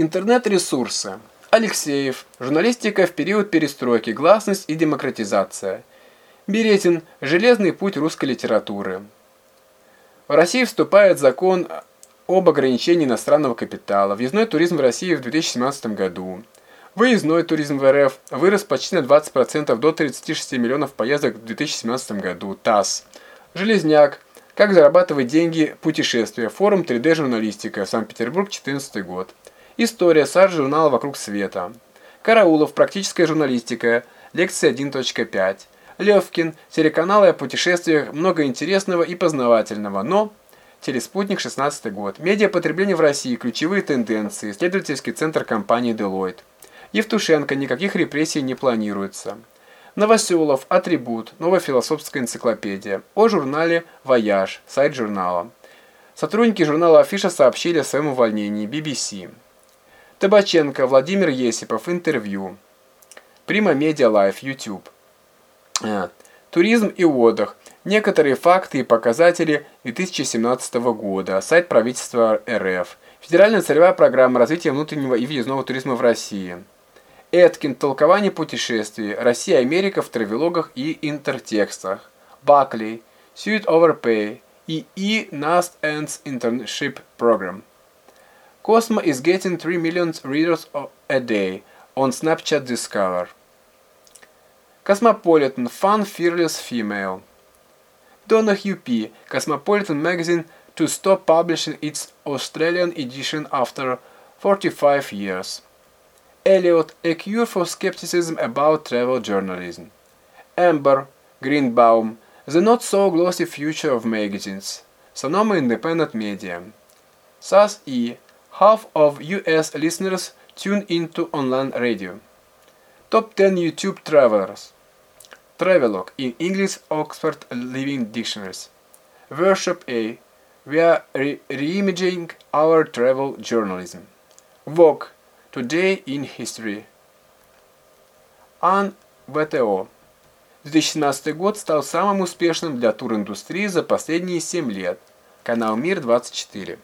Интернет-ресурсы. Алексеев. Журналистика в период перестройки. Гласность и демократизация. Беретин. Железный путь русской литературы. В России вступает закон об ограничении иностранного капитала. Въездной туризм в России в 2017 году. Выездной туризм в РФ вырос почти на 20% до 36 миллионов поездок в 2017 году. ТАСС. Железняк. Как зарабатывать деньги. Путешествия. Форум 3D-журналистика. Санкт-Петербург, 2014 год. История. Сайт журнала «Вокруг света». Караулов. Практическая журналистика. Лекция 1.5. Левкин. Телеканалы о путешествиях. Много интересного и познавательного. Но... Телеспутник, 16 год. Медиапотребление в России. Ключевые тенденции. Исследовательский центр компании Deloitte. Евтушенко. Никаких репрессий не планируется. Новоселов. Атрибут. Новая философская энциклопедия. О журнале «Вояж». Сайт журнала. Сотрудники журнала «Афиша» сообщили о своем увольнении. BBC. Табаченко, Владимир Есипов, интервью. Прима Медиа Лайф, YouTube. А, туризм и отдых. Некоторые факты и показатели 2017 года. Сайт правительства РФ. Федеральная целевая программа развития внутреннего и въездного туризма в России. Эткин. Толкование путешествий. Россия Америка в травелогах и интертекстах. Бакли. Suit Overpay. И E. Nast Ends Internship Program. Cosmo is getting 3 million readers a day on Snapchat Discover. Cosmopolitan Fun Fearless Female. Donahue P. Cosmopolitan magazine to stop publishing its Australian edition after 45 years. Elliot, A Cure for Skepticism About Travel Journalism. Amber, Greenbaum, The Not So Glossy Future of Magazines. Sonoma Independent Media. SAS E half of US listeners tune into online radio. Top 10 YouTube travelers. Travelogue in English Oxford Living Dictionaries. Workshop A. We are re reimaging our travel journalism. Vogue. Today in History. Ан ВТО. 2017 год стал самым успешным для туриндустрии за последние 7 лет. Канал Мир 24.